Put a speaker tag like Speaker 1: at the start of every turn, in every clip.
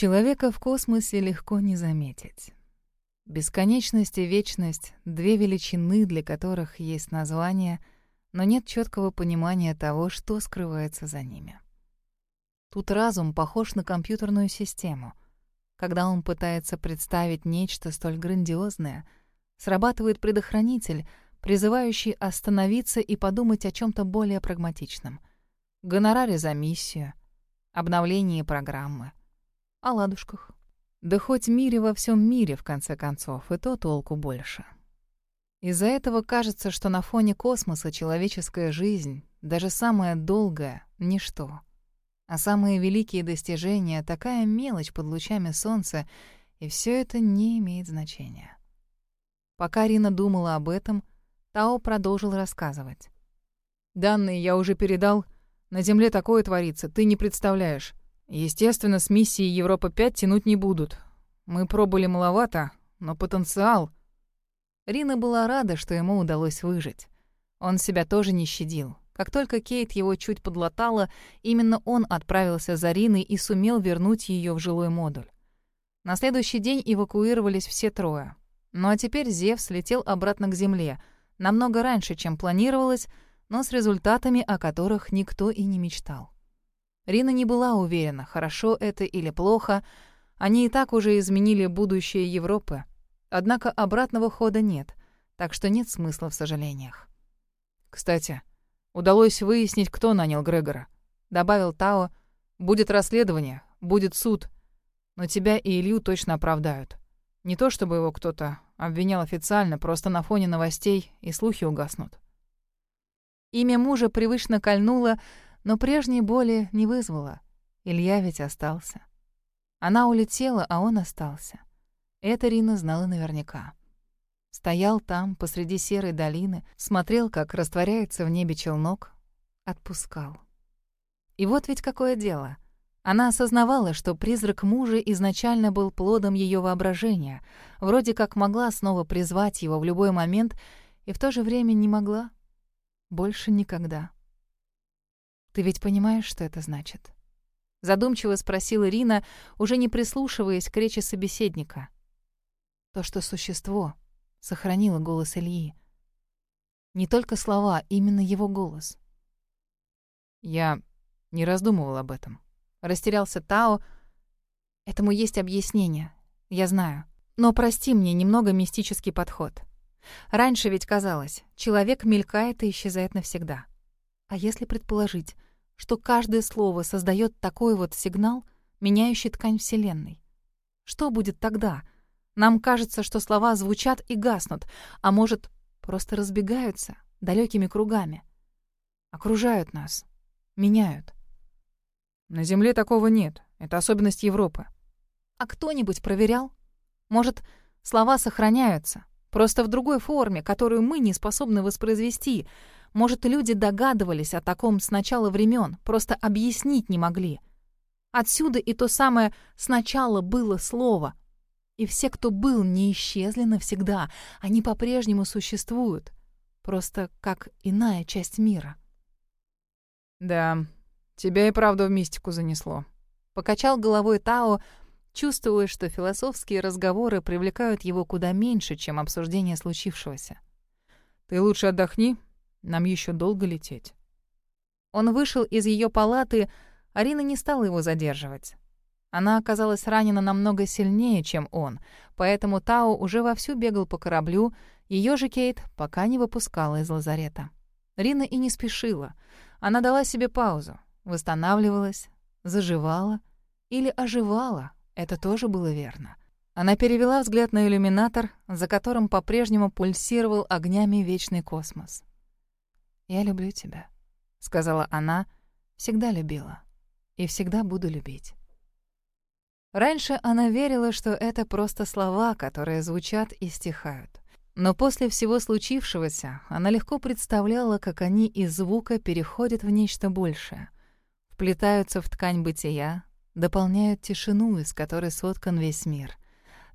Speaker 1: Человека в космосе легко не заметить. Бесконечность и вечность — две величины, для которых есть название, но нет четкого понимания того, что скрывается за ними. Тут разум похож на компьютерную систему. Когда он пытается представить нечто столь грандиозное, срабатывает предохранитель, призывающий остановиться и подумать о чем то более прагматичном. Гонораре за миссию, обновлении программы, о ладушках. Да хоть мире во всем мире, в конце концов, и то толку больше. Из-за этого кажется, что на фоне космоса человеческая жизнь, даже самая долгая, — ничто. А самые великие достижения — такая мелочь под лучами солнца, и все это не имеет значения. Пока Рина думала об этом, Тао продолжил рассказывать. «Данные я уже передал. На Земле такое творится, ты не представляешь. Естественно, с миссией Европа-5 тянуть не будут. Мы пробовали маловато, но потенциал... Рина была рада, что ему удалось выжить. Он себя тоже не щадил. Как только Кейт его чуть подлатала, именно он отправился за Риной и сумел вернуть ее в жилой модуль. На следующий день эвакуировались все трое. Ну а теперь Зевс летел обратно к Земле, намного раньше, чем планировалось, но с результатами, о которых никто и не мечтал. Рина не была уверена, хорошо это или плохо. Они и так уже изменили будущее Европы. Однако обратного хода нет, так что нет смысла в сожалениях. «Кстати, удалось выяснить, кто нанял Грегора», — добавил Тао. «Будет расследование, будет суд, но тебя и Илью точно оправдают. Не то чтобы его кто-то обвинял официально, просто на фоне новостей и слухи угаснут». Имя мужа привычно кольнуло, но прежней боли не вызвала. Илья ведь остался. Она улетела, а он остался. Это Рина знала наверняка. Стоял там, посреди серой долины, смотрел, как растворяется в небе челнок, отпускал. И вот ведь какое дело. Она осознавала, что призрак мужа изначально был плодом ее воображения, вроде как могла снова призвать его в любой момент, и в то же время не могла. Больше никогда. Ты ведь понимаешь, что это значит?» Задумчиво спросила Ирина, уже не прислушиваясь к речи собеседника. То, что существо сохранило голос Ильи. Не только слова, именно его голос. Я не раздумывал об этом. Растерялся Тао. Этому есть объяснение, я знаю. Но прости мне немного мистический подход. Раньше ведь казалось, человек мелькает и исчезает навсегда. А если предположить, что каждое слово создает такой вот сигнал, меняющий ткань Вселенной. Что будет тогда? Нам кажется, что слова звучат и гаснут, а может, просто разбегаются далекими кругами. Окружают нас, меняют. На Земле такого нет. Это особенность Европы. А кто-нибудь проверял? Может, слова сохраняются, просто в другой форме, которую мы не способны воспроизвести — может, люди догадывались о таком с начала времен, просто объяснить не могли. Отсюда и то самое «сначала было слово». И все, кто был, не исчезли навсегда. Они по-прежнему существуют. Просто как иная часть мира.
Speaker 2: «Да, тебя и правда в мистику занесло».
Speaker 1: Покачал головой Тао, чувствуя, что философские разговоры привлекают его куда меньше, чем обсуждение случившегося.
Speaker 2: «Ты лучше отдохни, нам еще долго лететь».
Speaker 1: Он вышел из ее палаты, Арина не стала его задерживать. Она оказалась ранена намного сильнее, чем он, поэтому Тао уже вовсю бегал по кораблю, ее же Кейт пока не выпускала из лазарета. Рина и не спешила. Она дала себе паузу, восстанавливалась, заживала или оживала, это тоже было верно. Она перевела взгляд на иллюминатор, за которым по-прежнему пульсировал огнями вечный космос. «Я люблю тебя», — сказала она, всегда любила и всегда буду любить. Раньше она верила, что это просто слова, которые звучат и стихают. Но после всего случившегося она легко представляла, как они из звука переходят в нечто большее, вплетаются в ткань бытия, дополняют тишину, из которой соткан весь мир,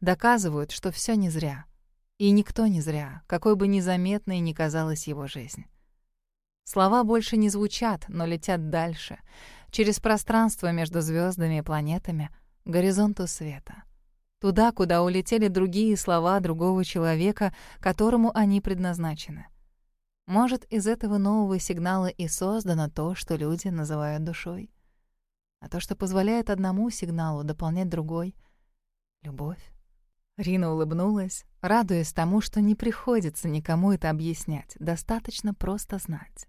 Speaker 1: доказывают, что все не зря. И никто не зря, какой бы незаметной ни казалась его жизнь. Слова больше не звучат, но летят дальше, через пространство между звездами и планетами, горизонту света. Туда, куда улетели другие слова другого человека, которому они предназначены. Может, из этого нового сигнала и создано то, что люди называют душой. А то, что позволяет одному сигналу дополнять другой — любовь. Рина улыбнулась, радуясь тому, что не приходится никому это объяснять, достаточно просто знать.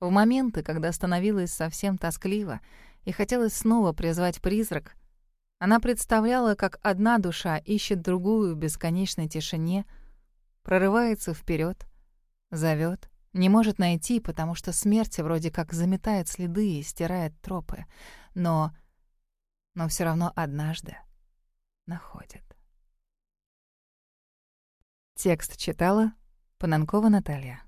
Speaker 1: В моменты, когда становилось совсем тоскливо и хотелось снова призвать призрак, она представляла, как одна душа ищет другую в бесконечной тишине, прорывается вперед, зовет, не может найти, потому что смерть вроде как заметает следы и стирает тропы, но... но все равно однажды находит. Текст читала Пананкова Наталья.